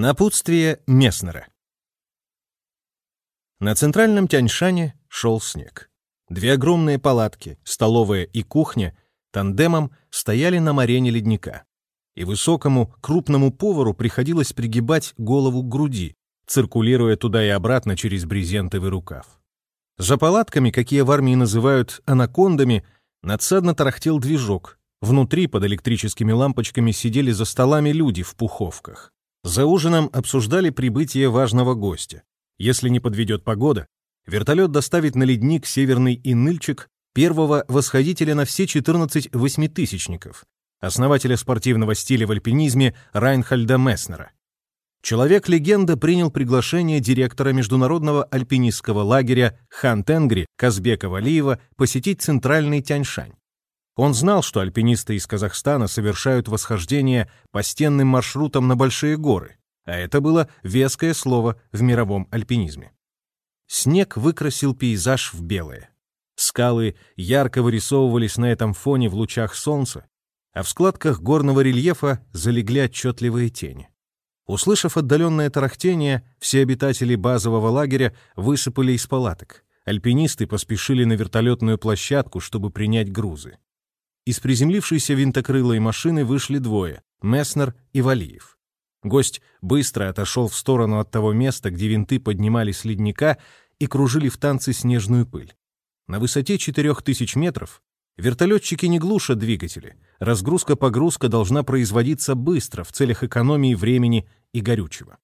Напутствие Месснера На центральном Тяньшане шел снег. Две огромные палатки, столовая и кухня, тандемом стояли на марене ледника. И высокому, крупному повару приходилось пригибать голову к груди, циркулируя туда и обратно через брезентовый рукав. За палатками, какие в армии называют анакондами, надсадно тарахтел движок. Внутри под электрическими лампочками сидели за столами люди в пуховках. За ужином обсуждали прибытие важного гостя. Если не подведет погода, вертолет доставит на ледник Северный Иныльчик первого восходителя на все 14 восьмитысячников, основателя спортивного стиля в альпинизме Райнхальда Месснера. Человек-легенда принял приглашение директора международного альпинистского лагеря Хан Тенгри Казбека Валиева посетить центральный Тяньшань. Он знал, что альпинисты из Казахстана совершают восхождение по стенным маршрутам на большие горы, а это было веское слово в мировом альпинизме. Снег выкрасил пейзаж в белое. Скалы ярко вырисовывались на этом фоне в лучах солнца, а в складках горного рельефа залегли отчетливые тени. Услышав отдаленное тарахтение, все обитатели базового лагеря высыпали из палаток. Альпинисты поспешили на вертолетную площадку, чтобы принять грузы. Из приземлившейся винтокрылой машины вышли двое — Месснер и Валиев. Гость быстро отошел в сторону от того места, где винты поднимались с ледника и кружили в танце снежную пыль. На высоте 4000 метров вертолетчики не глушат двигатели. Разгрузка-погрузка должна производиться быстро в целях экономии времени и горючего.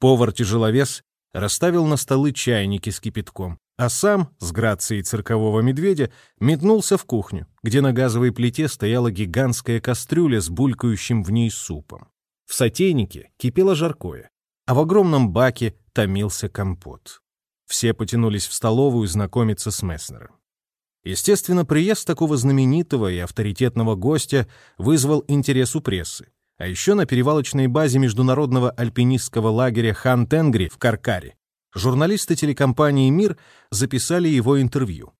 Повар-тяжеловес расставил на столы чайники с кипятком, а сам, с грацией циркового медведя, метнулся в кухню, где на газовой плите стояла гигантская кастрюля с булькающим в ней супом. В сотейнике кипело жаркое, а в огромном баке томился компот. Все потянулись в столовую знакомиться с Месснером. Естественно, приезд такого знаменитого и авторитетного гостя вызвал интерес у прессы. А еще на перевалочной базе международного альпинистского лагеря Хан Тенгри в Каркаре журналисты телекомпании «Мир» записали его интервью.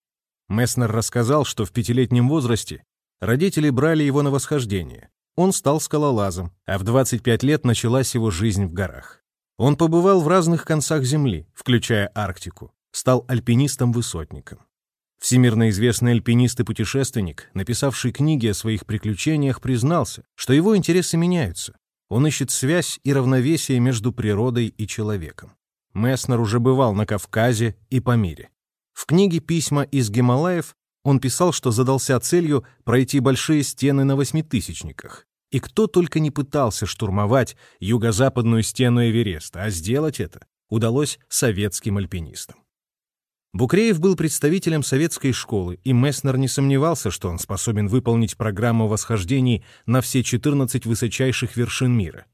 Месснер рассказал, что в пятилетнем возрасте родители брали его на восхождение. Он стал скалолазом, а в 25 лет началась его жизнь в горах. Он побывал в разных концах Земли, включая Арктику, стал альпинистом-высотником. Всемирно известный альпинист и путешественник, написавший книги о своих приключениях, признался, что его интересы меняются. Он ищет связь и равновесие между природой и человеком. Месснер уже бывал на Кавказе и Памире. В книге «Письма из Гималаев» он писал, что задался целью пройти большие стены на восьмитысячниках. И кто только не пытался штурмовать юго-западную стену Эвереста, а сделать это удалось советским альпинистам. Букреев был представителем советской школы, и Месснер не сомневался, что он способен выполнить программу восхождений на все 14 высочайших вершин мира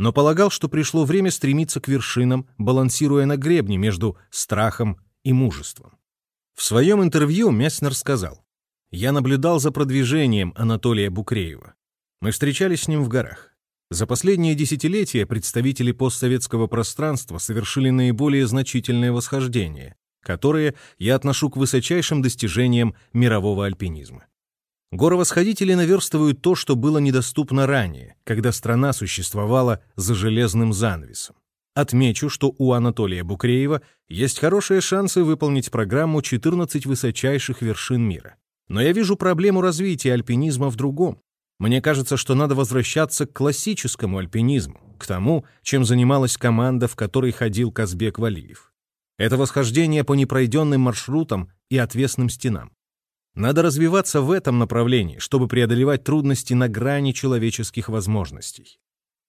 но полагал, что пришло время стремиться к вершинам, балансируя на гребне между страхом и мужеством. В своем интервью Месснер сказал, «Я наблюдал за продвижением Анатолия Букреева. Мы встречались с ним в горах. За последние десятилетия представители постсоветского пространства совершили наиболее значительные восхождения, которые я отношу к высочайшим достижениям мирового альпинизма. Горовосходители наверстывают то, что было недоступно ранее, когда страна существовала за железным занавесом. Отмечу, что у Анатолия Букреева есть хорошие шансы выполнить программу 14 высочайших вершин мира. Но я вижу проблему развития альпинизма в другом. Мне кажется, что надо возвращаться к классическому альпинизму, к тому, чем занималась команда, в которой ходил Казбек Валиев. Это восхождение по непройденным маршрутам и отвесным стенам. Надо развиваться в этом направлении, чтобы преодолевать трудности на грани человеческих возможностей.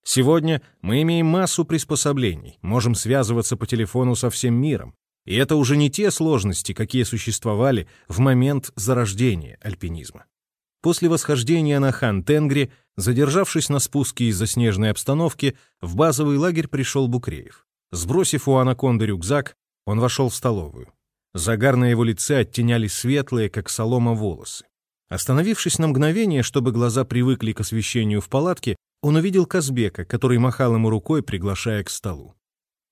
Сегодня мы имеем массу приспособлений, можем связываться по телефону со всем миром, и это уже не те сложности, какие существовали в момент зарождения альпинизма. После восхождения на Хан-Тенгри, задержавшись на спуске из-за снежной обстановки, в базовый лагерь пришел Букреев. Сбросив у анаконды рюкзак, он вошел в столовую. Загар на его лице оттеняли светлые, как солома, волосы. Остановившись на мгновение, чтобы глаза привыкли к освещению в палатке, он увидел Казбека, который махал ему рукой, приглашая к столу.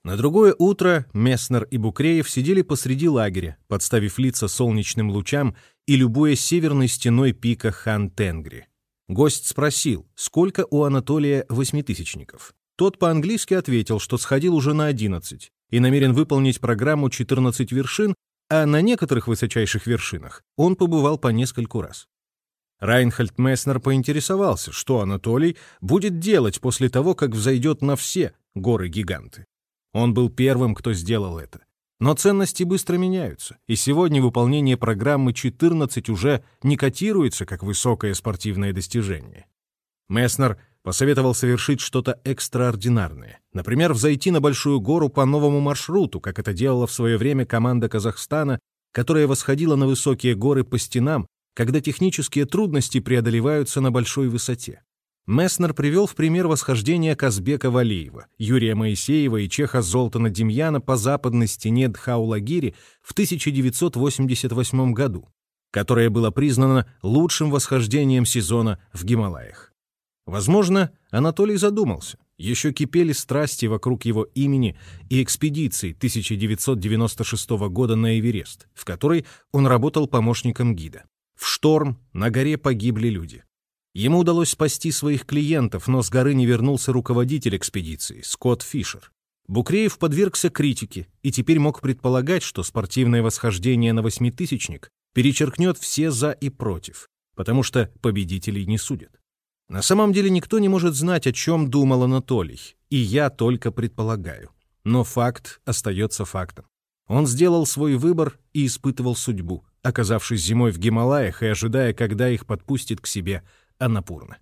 На другое утро Месснер и Букреев сидели посреди лагеря, подставив лица солнечным лучам и любуя северной стеной пика Хан-Тенгри. Гость спросил, сколько у Анатолия восьмитысячников. Тот по-английски ответил, что сходил уже на 11 и намерен выполнить программу 14 вершин, а на некоторых высочайших вершинах он побывал по нескольку раз. Райнхальд Месснер поинтересовался, что Анатолий будет делать после того, как взойдет на все горы-гиганты. Он был первым, кто сделал это. Но ценности быстро меняются, и сегодня выполнение программы 14 уже не котируется как высокое спортивное достижение. Месснер посоветовал совершить что-то экстраординарное. Например, взойти на большую гору по новому маршруту, как это делала в свое время команда Казахстана, которая восходила на высокие горы по стенам, когда технические трудности преодолеваются на большой высоте. Месснер привел в пример восхождение Казбека Валеева, Юрия Моисеева и чеха Золтана Демьяна по западной стене Дхаулагири в 1988 году, которое было признано лучшим восхождением сезона в Гималаях. Возможно, Анатолий задумался. Еще кипели страсти вокруг его имени и экспедиции 1996 года на Эверест, в которой он работал помощником гида. В шторм на горе погибли люди. Ему удалось спасти своих клиентов, но с горы не вернулся руководитель экспедиции, Скотт Фишер. Букреев подвергся критике и теперь мог предполагать, что спортивное восхождение на восьмитысячник перечеркнет все «за» и «против», потому что победителей не судят. На самом деле никто не может знать, о чем думал Анатолий, и я только предполагаю. Но факт остается фактом. Он сделал свой выбор и испытывал судьбу, оказавшись зимой в Гималаях и ожидая, когда их подпустит к себе Анапурна.